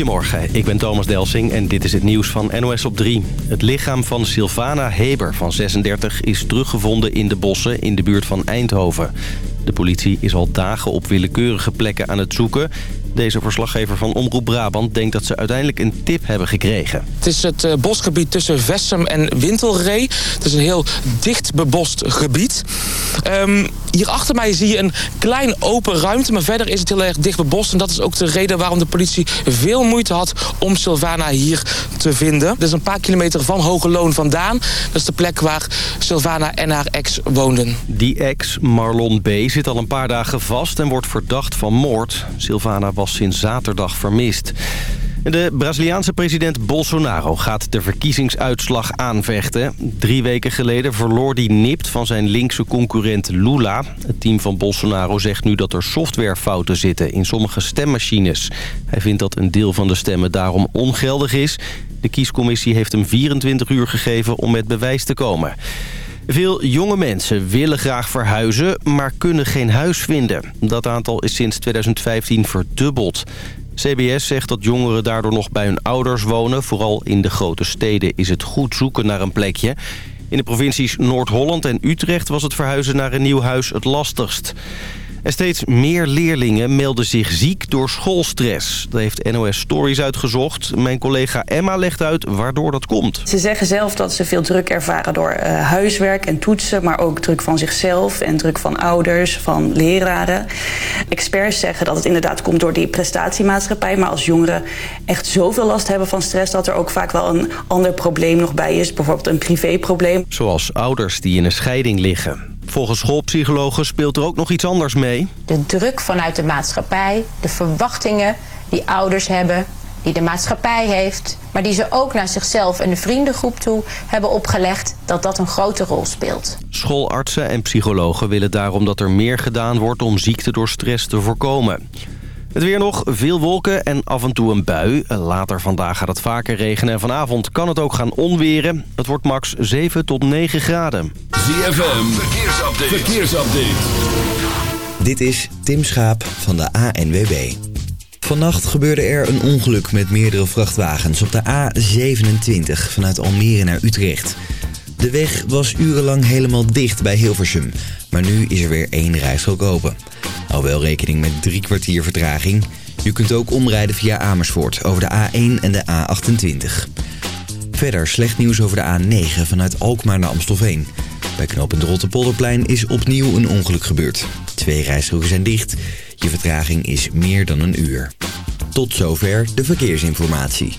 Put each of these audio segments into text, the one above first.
Goedemorgen, ik ben Thomas Delsing en dit is het nieuws van NOS op 3. Het lichaam van Sylvana Heber van 36 is teruggevonden in de bossen in de buurt van Eindhoven. De politie is al dagen op willekeurige plekken aan het zoeken. Deze verslaggever van Omroep Brabant denkt dat ze uiteindelijk een tip hebben gekregen. Het is het eh, bosgebied tussen Vessem en Wintelree. Het is een heel dicht bebost gebied. Um, hier achter mij zie je een klein open ruimte, maar verder is het heel erg dicht bebost. En dat is ook de reden waarom de politie veel moeite had om Sylvana hier te vinden. Dat is een paar kilometer van Hoge Loon vandaan. Dat is de plek waar Sylvana en haar ex woonden. Die ex, Marlon B., zit al een paar dagen vast en wordt verdacht van moord. Sylvana was sinds zaterdag vermist. De Braziliaanse president Bolsonaro gaat de verkiezingsuitslag aanvechten. Drie weken geleden verloor hij nipt van zijn linkse concurrent Lula. Het team van Bolsonaro zegt nu dat er softwarefouten zitten in sommige stemmachines. Hij vindt dat een deel van de stemmen daarom ongeldig is. De kiescommissie heeft hem 24 uur gegeven om met bewijs te komen. Veel jonge mensen willen graag verhuizen, maar kunnen geen huis vinden. Dat aantal is sinds 2015 verdubbeld. CBS zegt dat jongeren daardoor nog bij hun ouders wonen. Vooral in de grote steden is het goed zoeken naar een plekje. In de provincies Noord-Holland en Utrecht was het verhuizen naar een nieuw huis het lastigst. En steeds meer leerlingen melden zich ziek door schoolstress. Dat heeft NOS Stories uitgezocht. Mijn collega Emma legt uit waardoor dat komt. Ze zeggen zelf dat ze veel druk ervaren door uh, huiswerk en toetsen... maar ook druk van zichzelf en druk van ouders, van leraren. Experts zeggen dat het inderdaad komt door die prestatiemaatschappij... maar als jongeren echt zoveel last hebben van stress... dat er ook vaak wel een ander probleem nog bij is. Bijvoorbeeld een privéprobleem. Zoals ouders die in een scheiding liggen. Volgens schoolpsychologen speelt er ook nog iets anders mee. De druk vanuit de maatschappij, de verwachtingen die ouders hebben die de maatschappij heeft... maar die ze ook naar zichzelf en de vriendengroep toe hebben opgelegd... dat dat een grote rol speelt. Schoolartsen en psychologen willen daarom dat er meer gedaan wordt... om ziekte door stress te voorkomen. Het weer nog, veel wolken en af en toe een bui. Later vandaag gaat het vaker regenen en vanavond kan het ook gaan onweren. Het wordt max 7 tot 9 graden. ZFM, verkeersupdate. verkeersupdate. Dit is Tim Schaap van de ANWB. Vannacht gebeurde er een ongeluk met meerdere vrachtwagens op de A27 vanuit Almere naar Utrecht. De weg was urenlang helemaal dicht bij Hilversum, maar nu is er weer één rijstrook open. Al wel rekening met drie kwartier vertraging. Je kunt ook omrijden via Amersfoort over de A1 en de A28. Verder slecht nieuws over de A9 vanuit Alkmaar naar Amstelveen. Bij knooppunt Rotterpolderplein is opnieuw een ongeluk gebeurd. Twee rijstroken zijn dicht. Je vertraging is meer dan een uur. Tot zover de verkeersinformatie.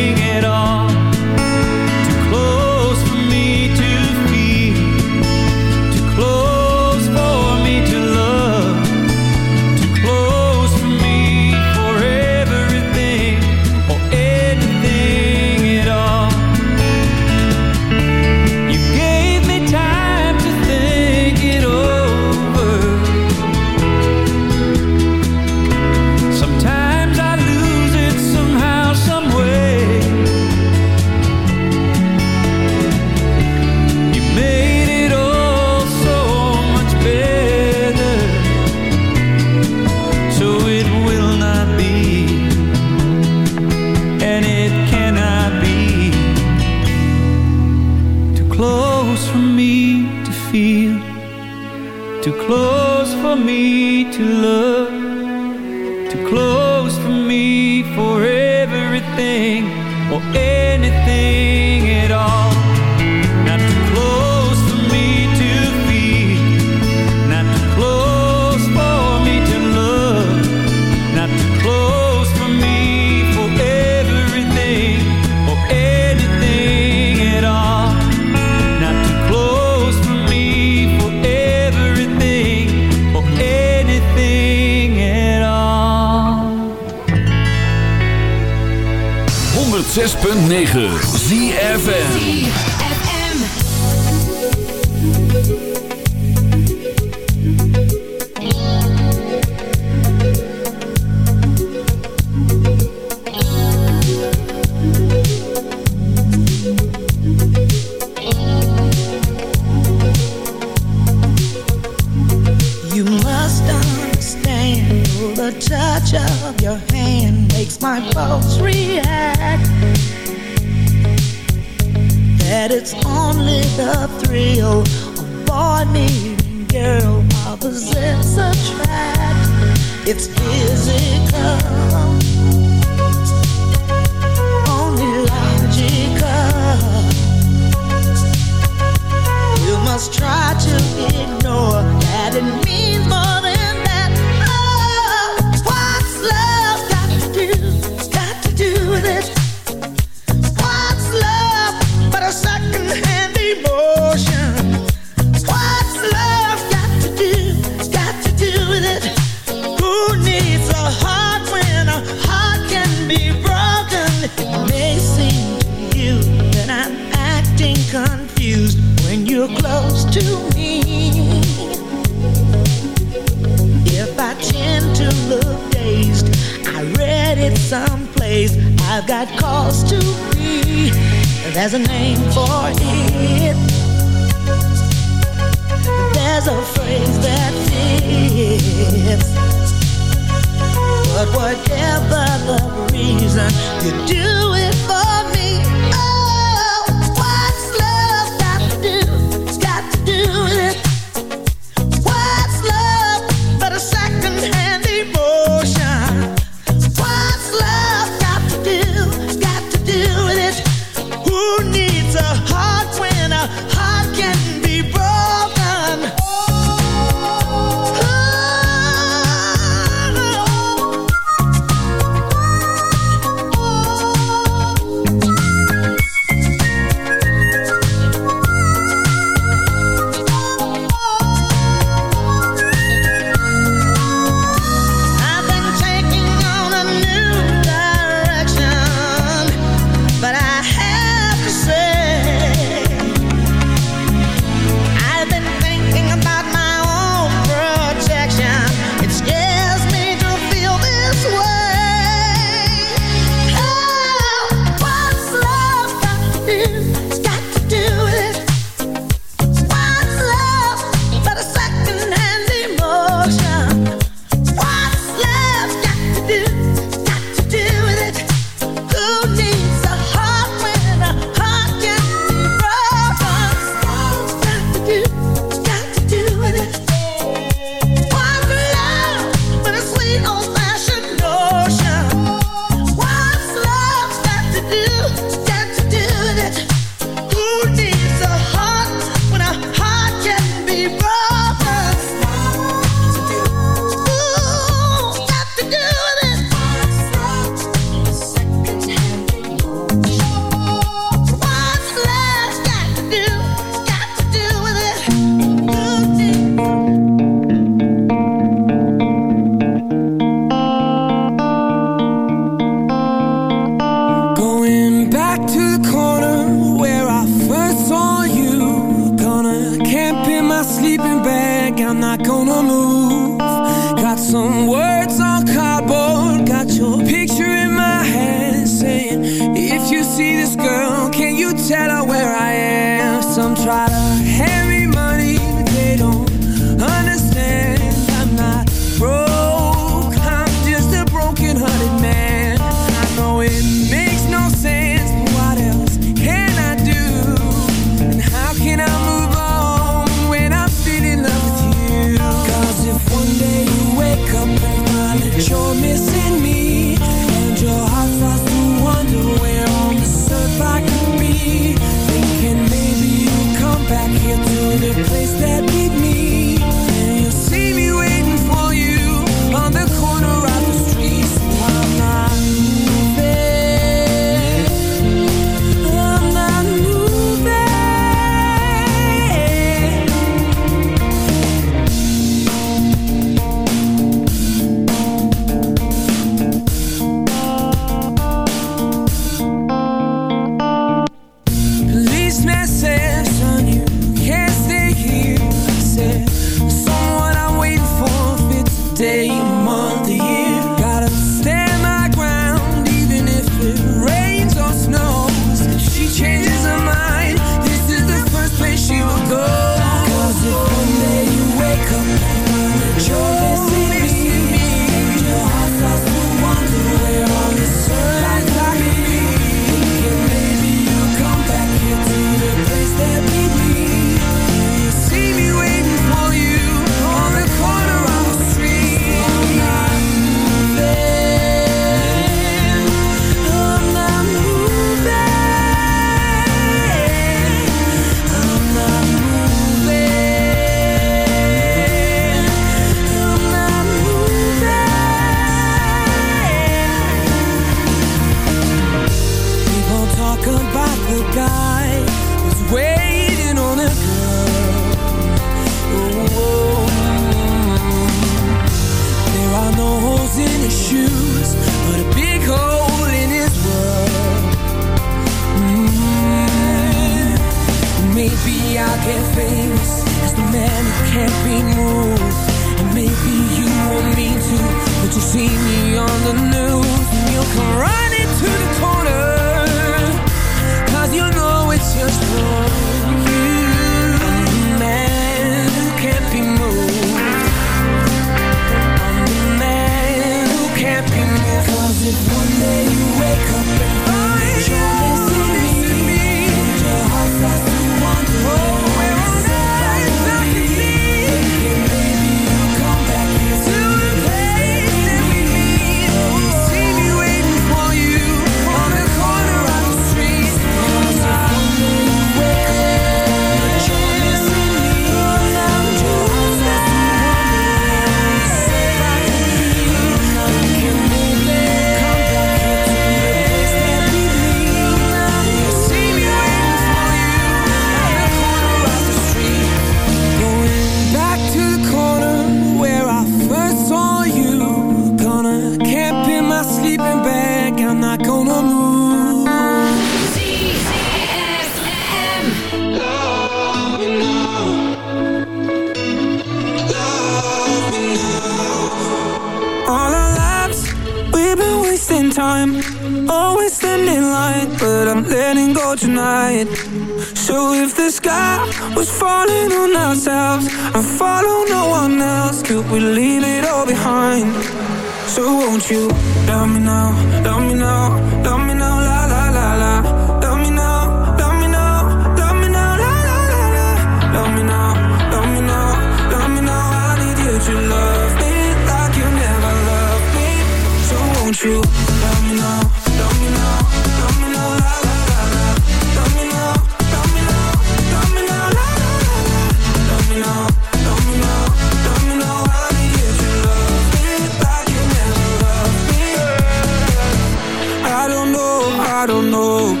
I don't know.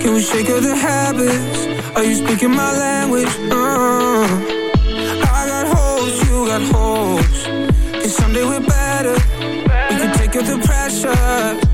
Can we shake of the habits? Are you speaking my language? Uh, I got you got Cause someday we're better. We can take the pressure.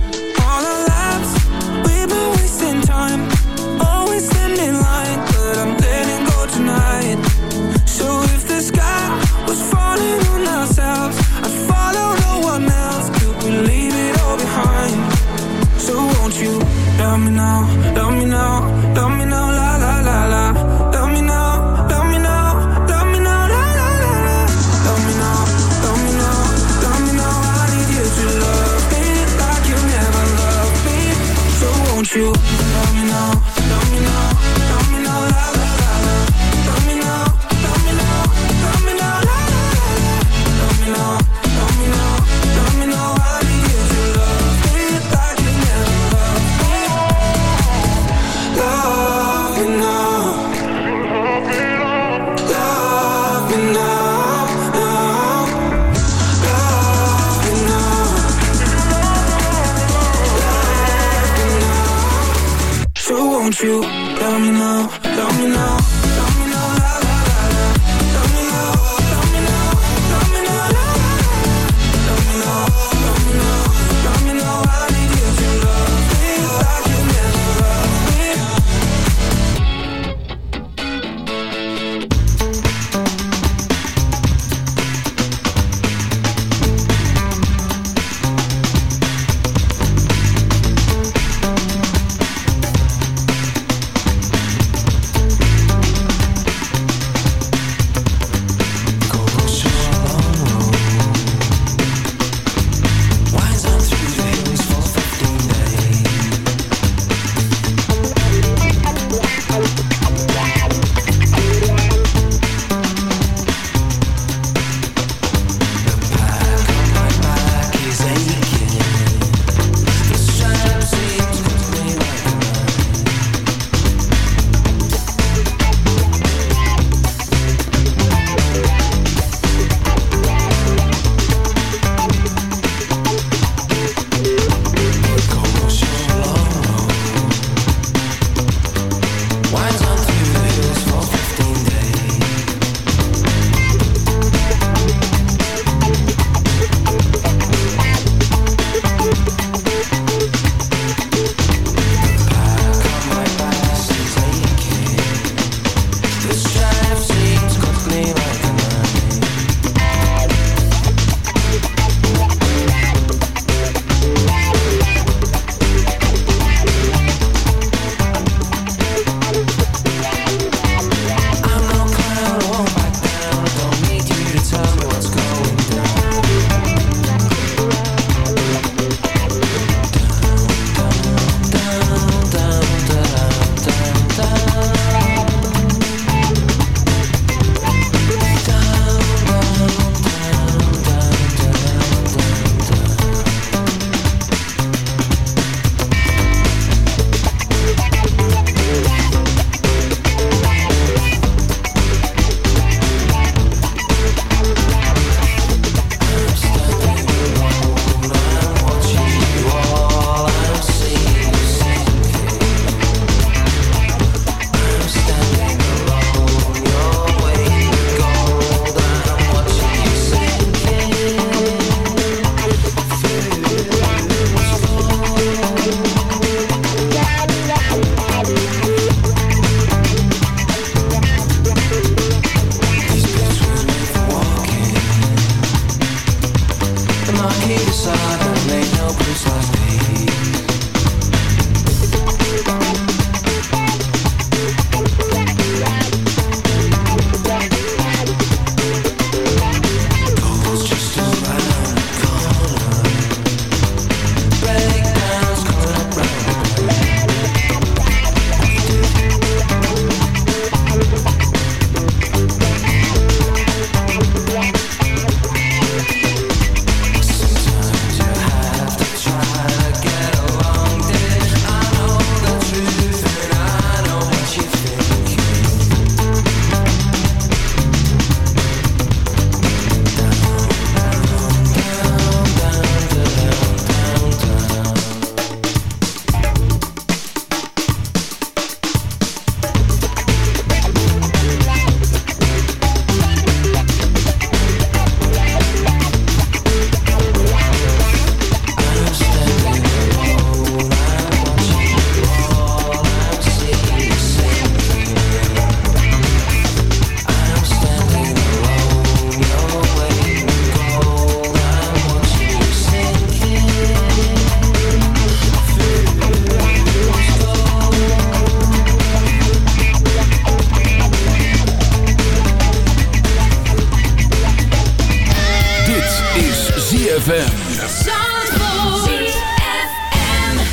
ZFM.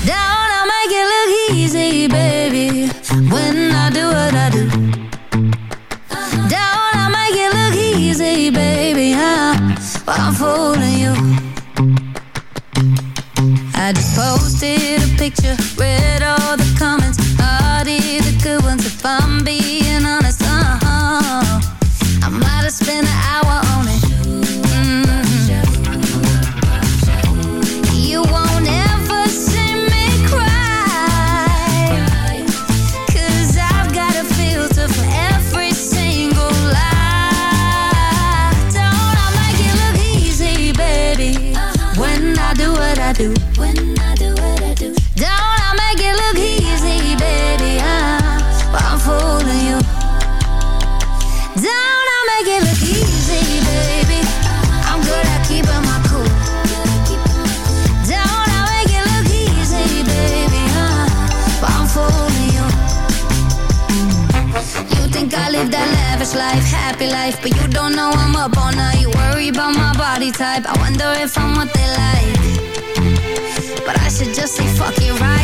Down, I make it look easy, baby. When I do what I do. Down, I make it look easy, baby. I'm, I'm fooling you. I just posted a picture, read body type. I wonder if I'm what they like. But I should just say fuck it right?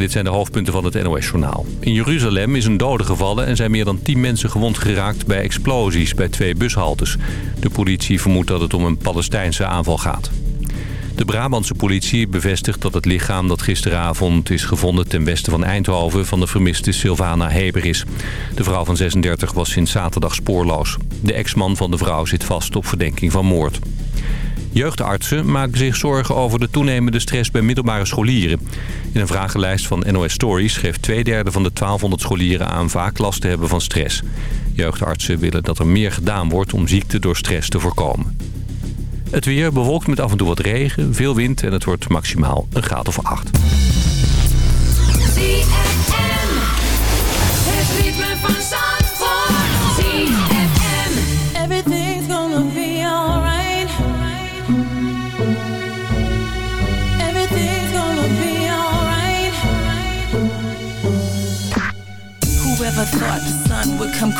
Dit zijn de hoofdpunten van het NOS-journaal. In Jeruzalem is een dode gevallen en zijn meer dan 10 mensen gewond geraakt bij explosies bij twee bushaltes. De politie vermoedt dat het om een Palestijnse aanval gaat. De Brabantse politie bevestigt dat het lichaam dat gisteravond is gevonden ten westen van Eindhoven van de vermiste Sylvana Heber is. De vrouw van 36 was sinds zaterdag spoorloos. De ex-man van de vrouw zit vast op verdenking van moord. Jeugdartsen maken zich zorgen over de toenemende stress bij middelbare scholieren. In een vragenlijst van NOS Stories geeft twee derde van de 1200 scholieren aan vaak last te hebben van stress. Jeugdartsen willen dat er meer gedaan wordt om ziekte door stress te voorkomen. Het weer bewolkt met af en toe wat regen, veel wind en het wordt maximaal een graad of acht.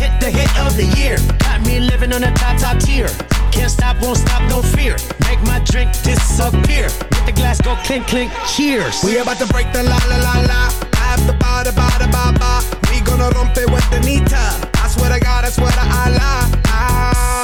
Hit, the hit of the year. Got me living on a top, top tier. Can't stop, won't stop, no fear. Make my drink disappear. Let the glass go clink, clink, cheers. We about to break the la la la la. Have the ba da ba da ba ba. We gonna rompe with the nita. I swear to God, I swear to Allah. Ah,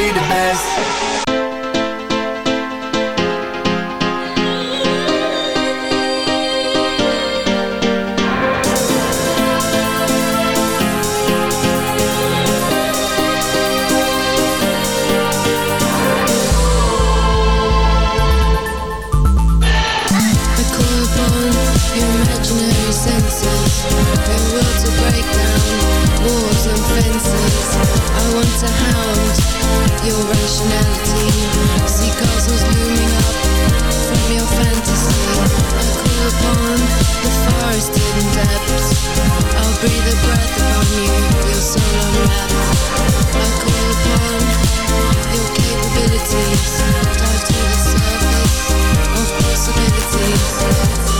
Simply the best. Will to break down walls and fences I want to hound your rationality See castles looming up from your fantasy I call upon the depths I'll breathe a breath upon you, your soul I call upon your capabilities Dive to the surface of possibilities.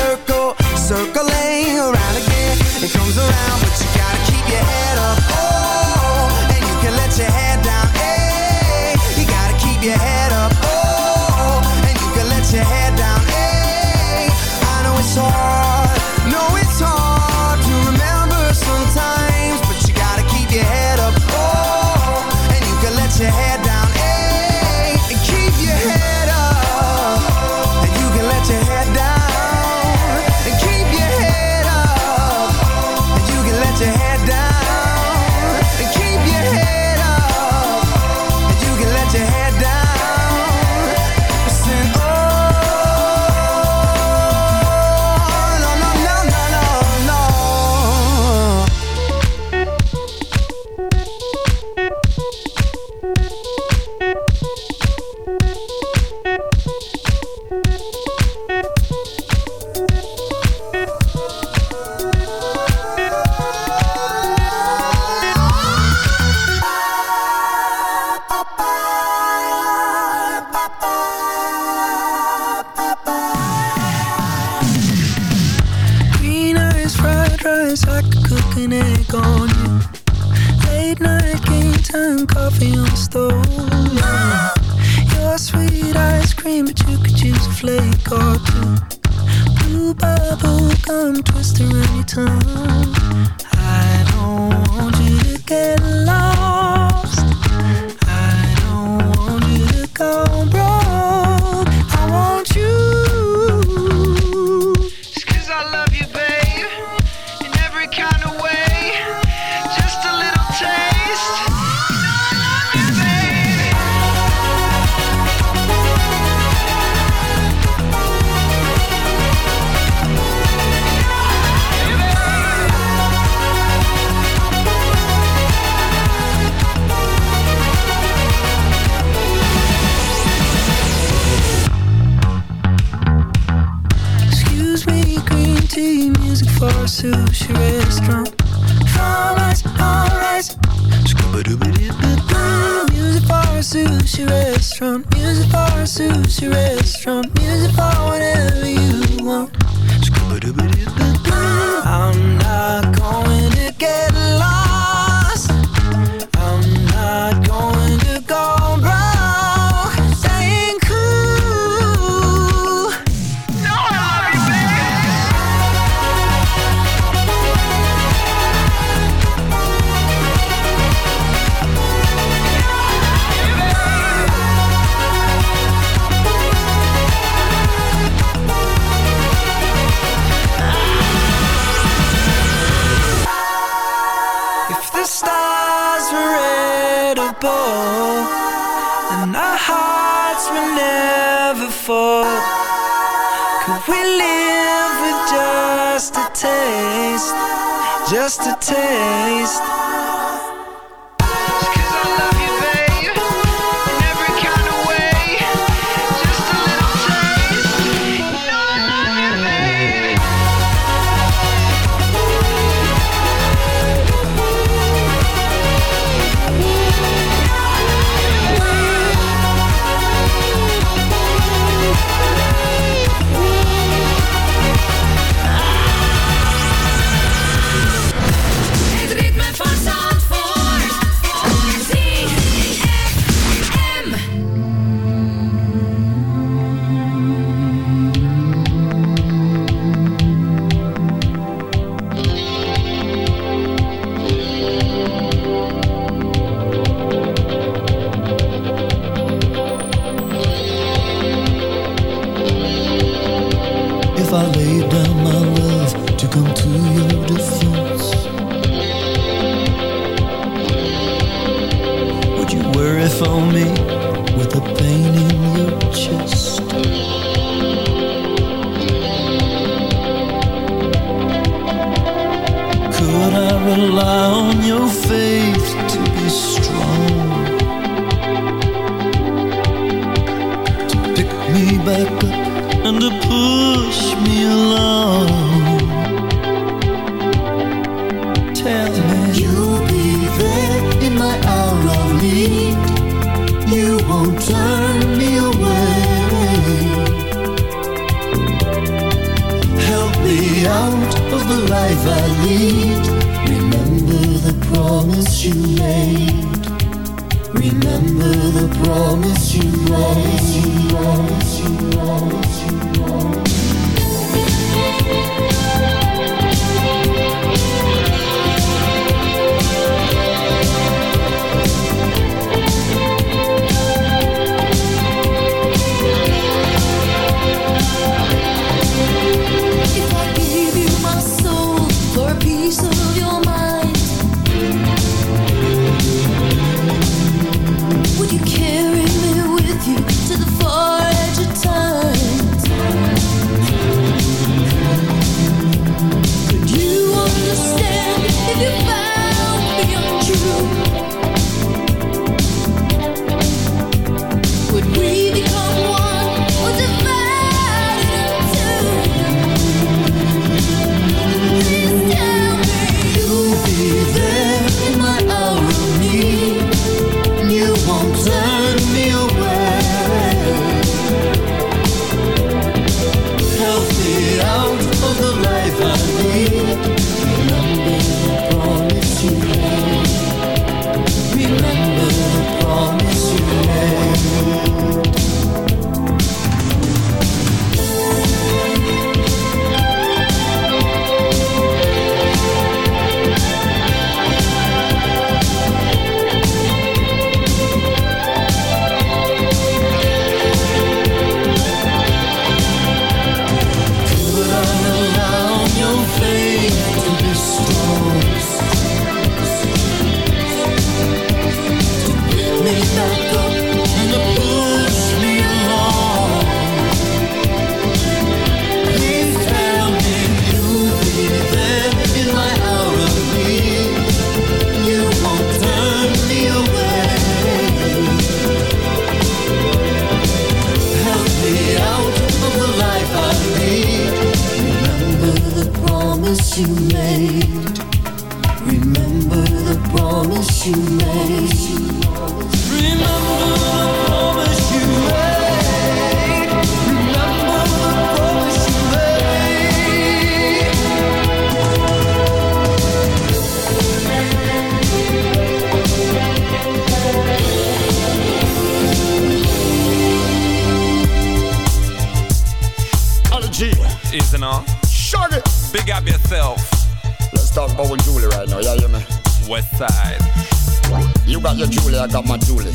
got my Julie.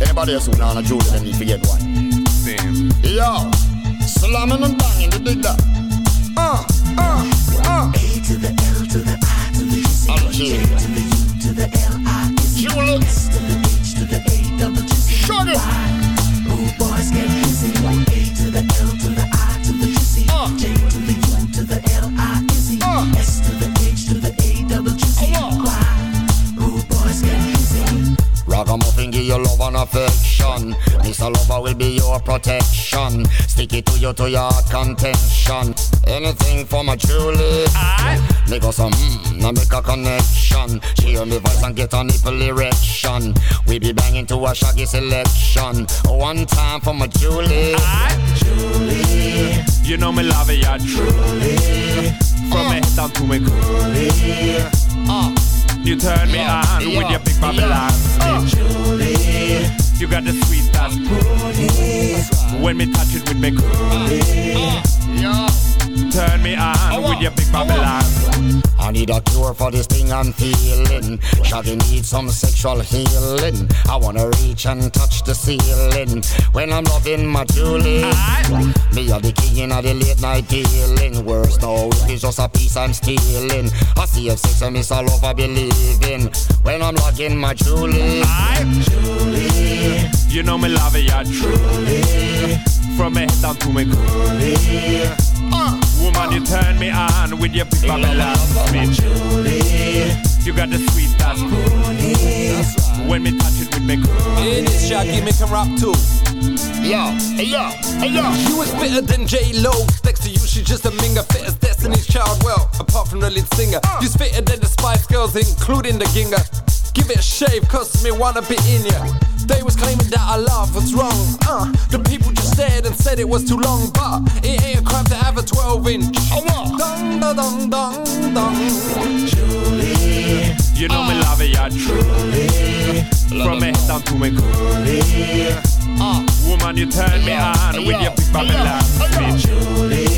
Anybody else who not a Julie, let me forget one. Damn. Yo, slamming and banging, you dig that? Uh, uh, uh. A to the L to the I to the C to the J to the U to the L I. Julie. Your protection. Stick it to you to your contention. Anything for my Julie. Me go some, mm, now make a connection. She hear me voice and get a nipple erection. We be banging to a shaggy selection. One time for my Julie. Julie. You know me love it, yeah, truly. From me head down to me coolie. Uh. You turn me Yeah, on yeah, with your big Babylon yeah. speech. You got the sweet that's. When me touch it with me coolie. Turn me on with your big Babylon. I need a cure for this thing I'm feeling. Shaggy need some sexual healing. I wanna reach and touch the ceiling when I'm loving my Julie. Me are the king of the late night dealing. Worse no, it is just a piece I'm stealing. I see if sex and miss all over believing when I'm logging my Julie. Julie. You know me love it, yeah, truly. From me head down to me coolie. Uh. Woman, you turn me on with your big Babylon speech. You got the sweet that's coolie. When me touch it with me coolie. It is Shaggy, make him rap too. Yo, hey yo, hey yo. You is fitter than J Lo. Next to you, she's just a minger. Fit as Destiny's Child. Well, apart from the lead singer, uh. you's fitter than the Spice Girls, including the Ginger. Give it a shave, cause me wanna be in ya. They was claiming that I love what's wrong. Uh, the people just stared and said it was too long, but it ain't a crime to have a 12 inch. Dong, da, dong, dong, dong. Julie. You know me love it, yeah, truly. From me head down to me coolie. Woman, you turn me on with your big Babylon speech.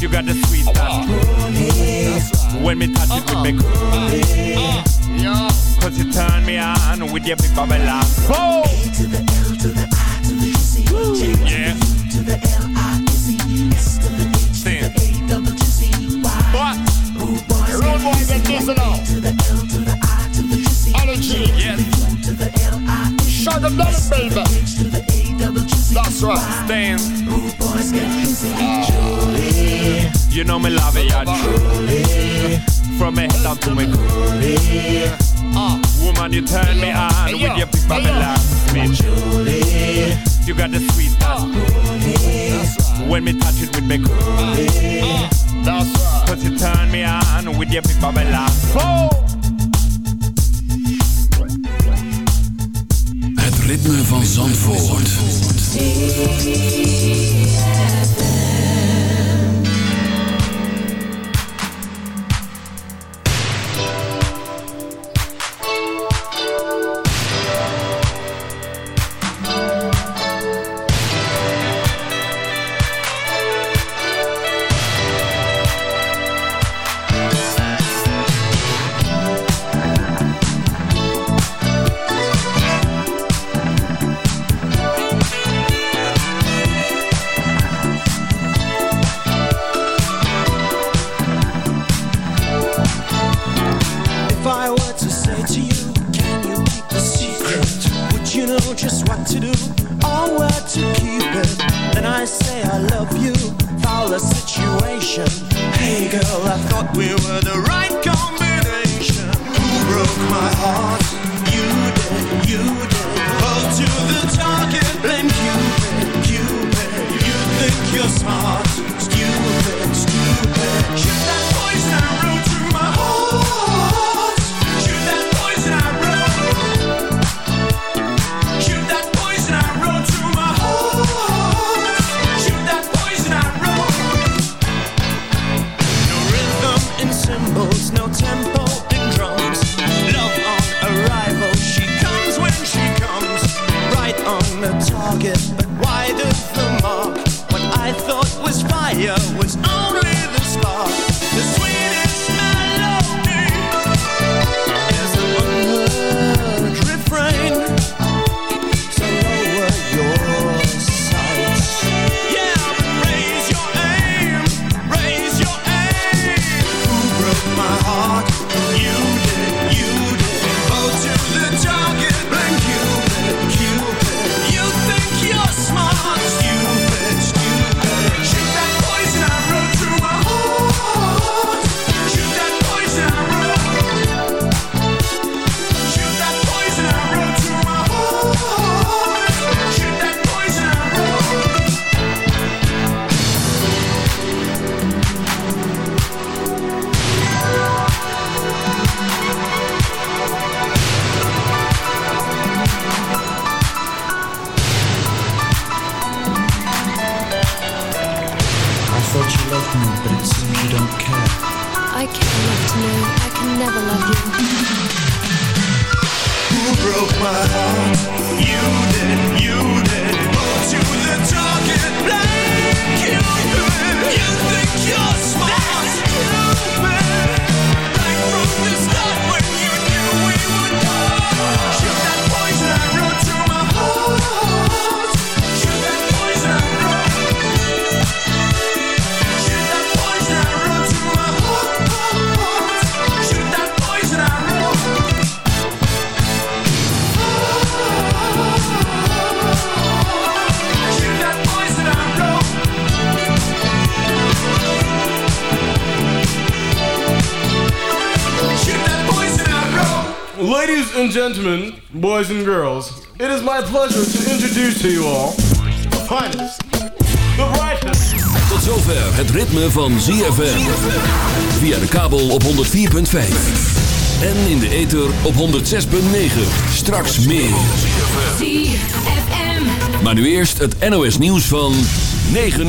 You got the sweet that's coolie. When me touch it with me coolie. Cause you turn me on with your big Babylon. Boom! to the L to the I to the Z. Yeah. To the L I Z S to the H to the A double G Z Y. What? Rude boys Rude boys get this now. To the L to the I to the G Z. Energy. Yes. To the L I Shut them down, baby. To the A double G Z. That's right. Stand. Rude boys get busy. You know me love it, yeah, truly. From me head down to me coolie. Ah, woman, you turn me on with your big Babylon speech. You got the sweet that's When me touch it with me coolie. That's right. Cause you turn me on with your big Babylon. Boom! Het ritme van Zandvoort. If and gentlemen, boys and girls, it is my pleasure to introduce to you all the finest, the brightest. Tot zover het ritme van ZFM. Via de kabel op 104.5. En in de ether op 106.9. Straks meer. ZFM. Maar nu eerst het NOS nieuws van 9 uur.